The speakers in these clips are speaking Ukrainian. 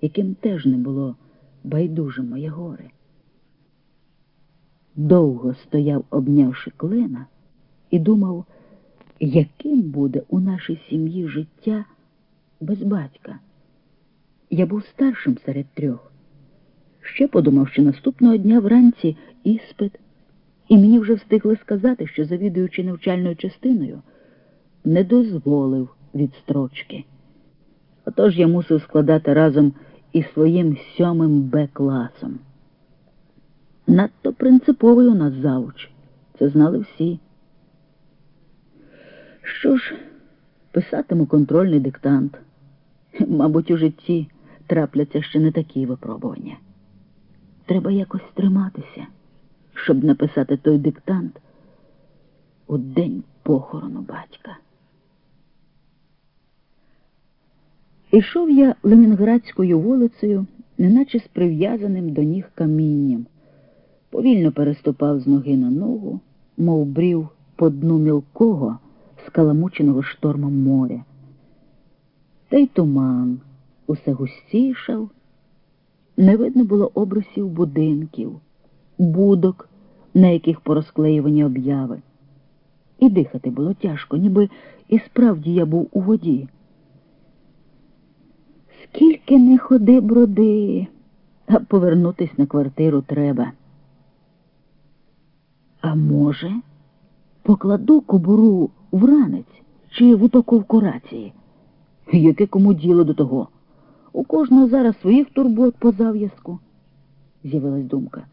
яким теж не було байдуже моє горе. Довго стояв, обнявши клина, і думав, яким буде у нашій сім'ї життя без батька. Я був старшим серед трьох. Ще подумав, що наступного дня вранці іспит, і мені вже встигли сказати, що, завідуючи навчальною частиною, не дозволив відстрочки. Отож я мусив складати разом із своїм сьомим Б класом. Надто принциповий у нас завуч, це знали всі. Що ж, писатиму контрольний диктант. Мабуть, у житті трапляться ще не такі випробування. Треба якось триматися, щоб написати той диктант у день похорону батька. Ішов я Ленінградською вулицею, неначе з прив'язаним до ніг камінням, повільно переступав з ноги на ногу, мов брів по дну мілкого, скаламученого штормом моря. Та й туман усе густішав, не видно було обрисів будинків, будок, на яких порозклеювані обяви. І дихати було тяжко, ніби і справді я був у воді. Скільки не ходи броди, а повернутись на квартиру треба. А може, покладу кобуру в ранець чи в упаковку рації? Яке кому діло до того? У кожного зараз своїх турбот по зав'язку, з'явилась думка.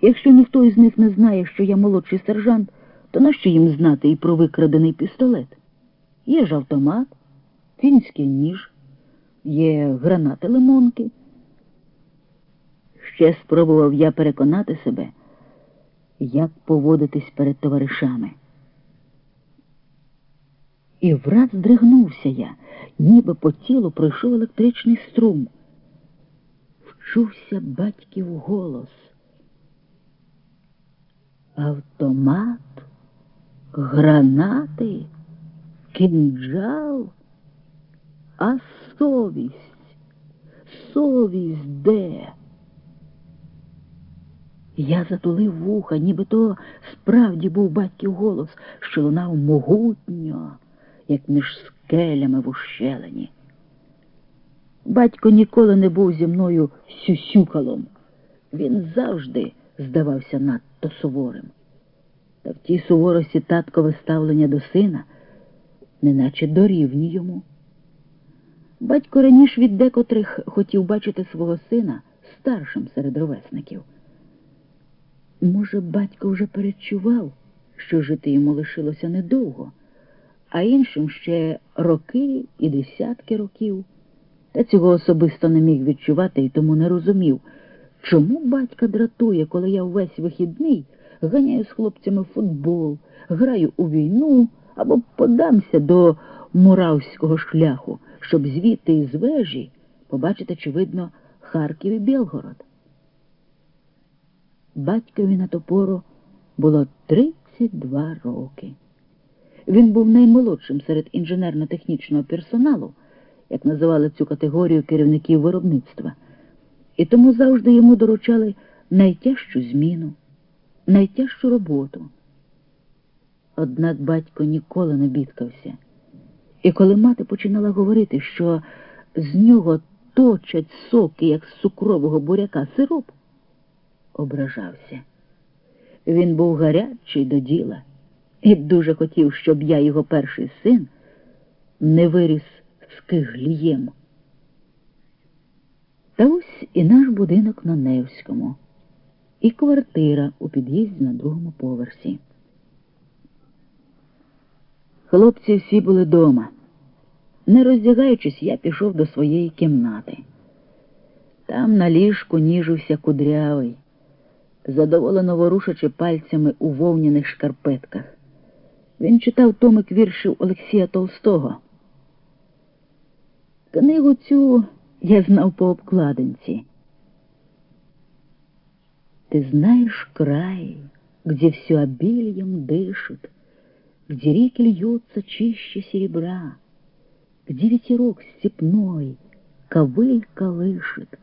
Якщо ніхто із них не знає, що я молодший сержант, то нащо їм знати і про викрадений пістолет? Є ж автомат, фінський ніж, є гранати лимонки. Ще спробував я переконати себе, як поводитись перед товаришами. І враз здригнувся я, ніби по тілу пройшов електричний струм. Вчувся батьків голос. Автомат, гранати, кінджал, а совість, совість де? Я затулив вуха, ніби то справді був батьків голос, що лунав могутньо як між скелями в ущелині. Батько ніколи не був зі мною сюсюкалом. Він завжди здавався надто суворим. Та в тій суворості таткове ставлення до сина, неначе дорівні йому. Батько раніше від декотрих хотів бачити свого сина старшим серед ровесників. Може, батько вже передчував, що жити йому лишилося недовго а іншим ще роки і десятки років. Та цього особисто не міг відчувати і тому не розумів, чому батька дратує, коли я увесь вихідний ганяю з хлопцями в футбол, граю у війну або подамся до муравського шляху, щоб звідти із вежі побачити, чи видно, Харків і Білгород. Батькові на ту пору було 32 роки. Він був наймолодшим серед інженерно-технічного персоналу, як називали цю категорію керівників виробництва, і тому завжди йому доручали найтяжчу зміну, найтяжчу роботу. Однак батько ніколи не бідкався. І коли мати починала говорити, що з нього точать соки, як з цукрового буряка сироп, ображався. Він був гарячий до діла і дуже хотів, щоб я, його перший син, не виріс з киглієм. Та ось і наш будинок на Невському, і квартира у під'їзді на другому поверсі. Хлопці всі були дома. Не роздягаючись, я пішов до своєї кімнати. Там на ліжку ніжився кудрявий, задоволено ворушачи пальцями у вовняних шкарпетках. Він читав томик віршів Олексія Толстого. Книгу цю я знав по обкладинці. Ты знаешь край, где все обильем дышит, Где реки льются чище серебра, Где ветерок степной Кавилька лишит.